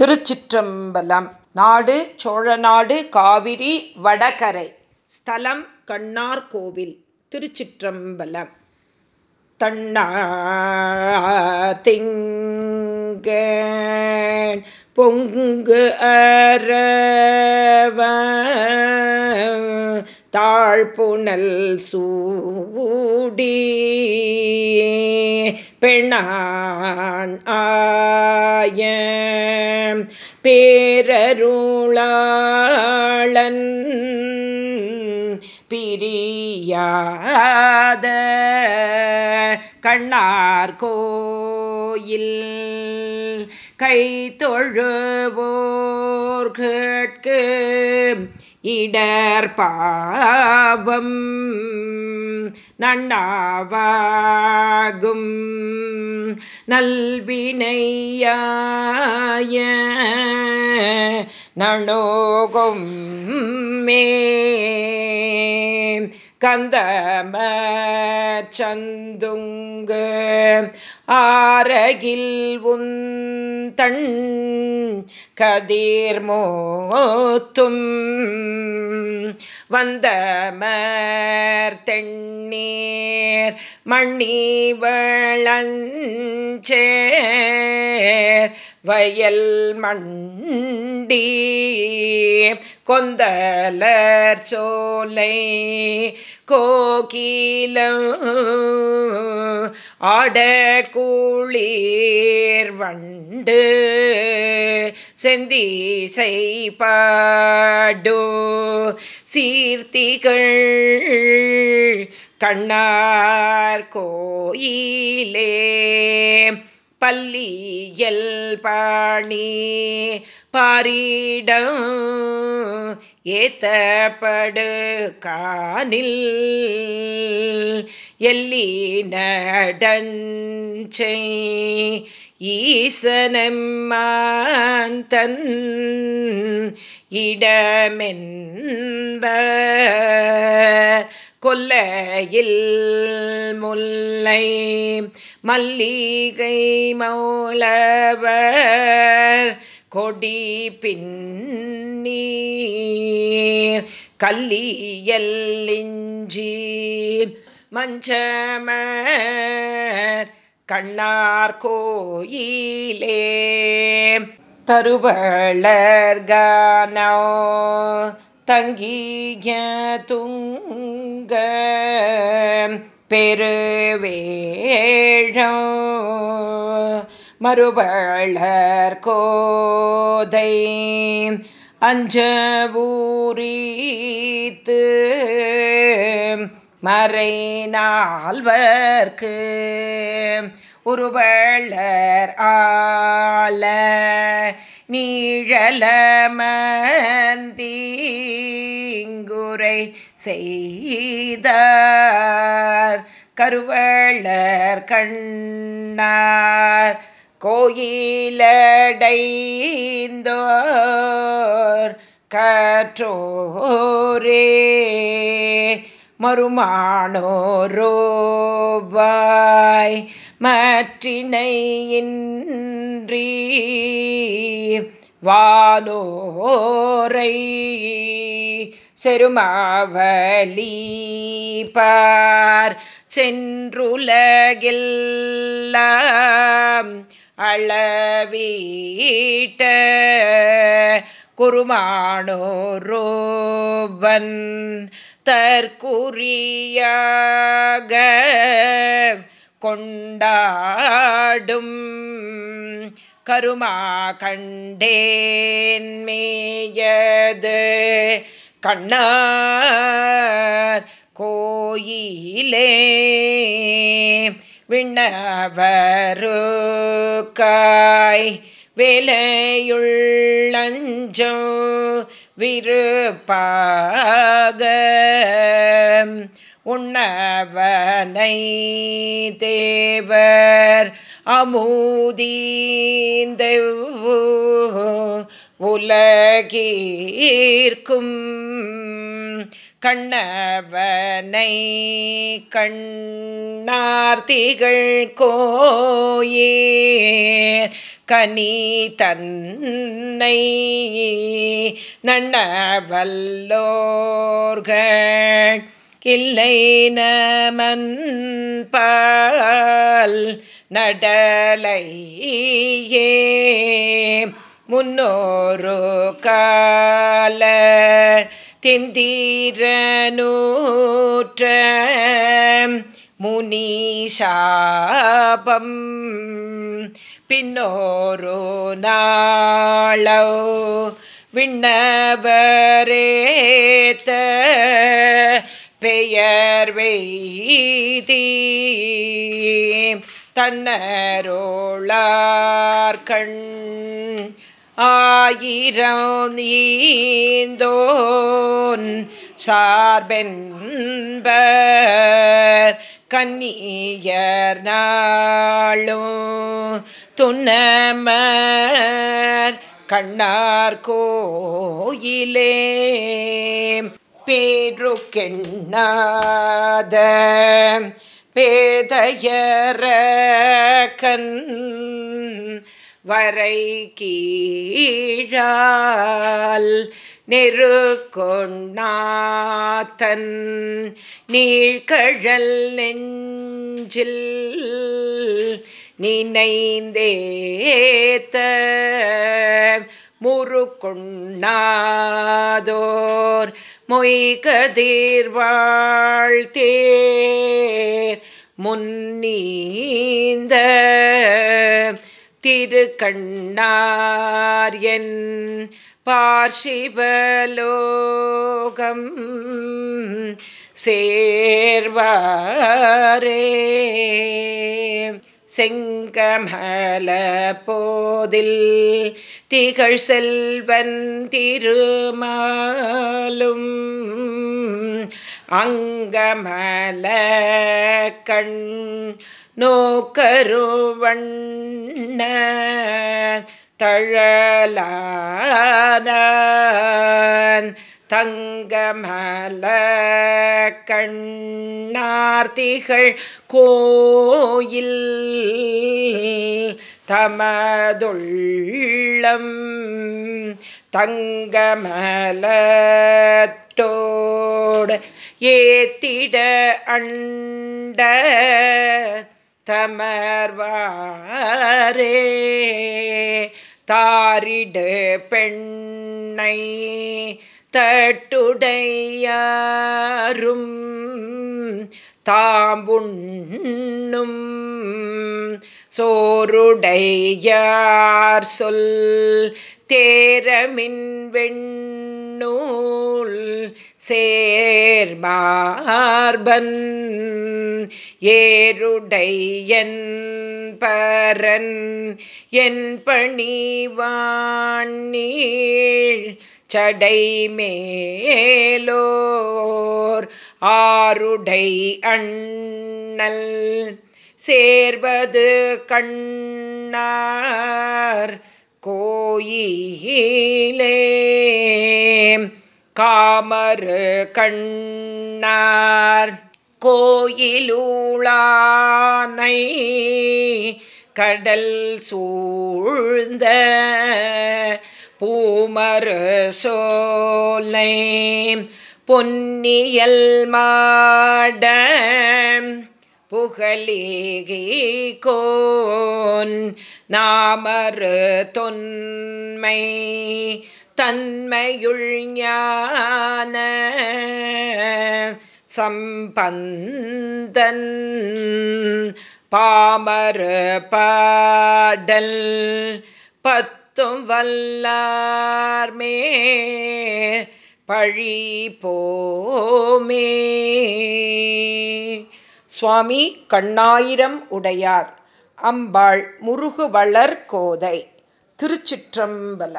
திருச்சிற்றம்பலம். நாடு சோழநாடு காவிரி வடகரை. ஸ்தலம் கண்ணார் கோவில். திருச்சிற்றம்பலம். தன்னா திங்க பொங்கு அரவ தாழ்புணல் சூடி. பெண்ணா பிரியாத கண்ணார் கோயில் கை தொழுவோர் கேட்கு இடர்பாவம் நன்னாவாகும். நல்வினையாய நணோகும் மே கந்தம சந்துங்கு ஆரகில் உந்தன் கதிர்மோத்தும் வந்தமர் தென்னீர் மண்ணி வளஞ்சேர் வயல் மண்டி கொந்தலர் சோலை கோகிலம் ஆட கூளீர் வண்டு செந்தீசை பாடோ சீர்த்திகள் கண்ணார் கோயிலே. பல்லியல் பாணி பாரிடம் ஏத்தப்படு கானில் எல்லி நடஞ்சை ஈசனம்மான் தன் இடமென்ப கொல்லையில் முல்லை மல்லிகை மௌலவர் கொடி பின்னீர் கல்லியல் இஞ்சி மஞ்சமர் கண்ணார் கோயிலே தருவளர்கானோ தங்கிய துங்க பெருவேழோ மறுபழர் கோதை அஞ்சபூரீத்து மறை நால்வர்க்கு உருவளர் ஆல நீழலமந்தீங்குரை செய்தார். கருவளர் கண்ணார் கோயிலடைந்தோர் கற்றோரே. மறுமானோரோவாய் மற்றினையின்றி வானோரை செருமாவலி பார். சென்றுலகெல்லாம் அளவீட்ட குருமானோரோவன் தற்குறியாக கொண்டாடும். கருமா கண்டேன் மேயது. கண்ணார் கோயிலே விண்ணவருக்காய். வேலையுள்ளஞ்சோ விருப்பாக உண்ணவனை தேவர் அமுதீந்த உலகீர்க்கும் கண்ணவனை கண்ணார்த்திகள் கோயேர் கனி தன்னை நன்னவல்லோர்கள் கிள்ளை நமன் நடலையே முன்னோரு கால திந்தீரனூற்ற முனிஷாபம் பின்னோரு நாளோ விண்ணவரேத்த பெயர் வெய்தி. தன்னரோளார்கண் ஆயிரம் நீந்தோன் சார்பென்பர் கன்னியர் நாளும் துன்னமர் கண்ணார் கோயிலே. பேருக்கெண்ணாத பேதையர கண் வரை கீழால் நெருக்கொண்ணாத்தன் நீழ்கழல் நெஞ்சில் நினைந்தேத்த முறுக்கொண்ணாதோர் மொய்கதிர் வாழ்த்தேர். முன்னீந்த திருக்கண்ணார் என் பார்ஷிவலோகம் சேர்வாரே. செங்கமல போதில் திகழ் செல்வன் திருமாலும் அங்கமல கண் நோக்கருவண்ண தழலான தங்கமல கண்ணார்த்திகள் கோயில் தமதுள்ளம். தங்கமலத்தோடு ஏத்திட அண்ட தமர்வாரே. தாரிடு பெண்ணை தட்டுடையாரும் தாம்புண்ணும் சோருடையார் சொல் தேரமின் வெண்ணூல் சேர்மார்பன் ஏருடையன் பரன் என் பணிவாண்ணீழ் சடை மேலோர் ஆருடை அண்ணல் சேர்வது கண்ணார் கோயிலே. காமரு கண்ணார் கோயிலூளானை கடல் சூழ்ந்த பூமரு சோலை பொன்னியல் மாட புகழேகி கோன் நாமரு தொன்மை தன்மையுள் ஞான சம்பந்தன் பாமர பாடல் பத் பத்தும் வல்லார்மே பழி போமே. சுவாமி கண்ணாயிரம் உடையார் அம்பாள் முருகுவளர் கோதை திருச்சிற்றம்பலம்.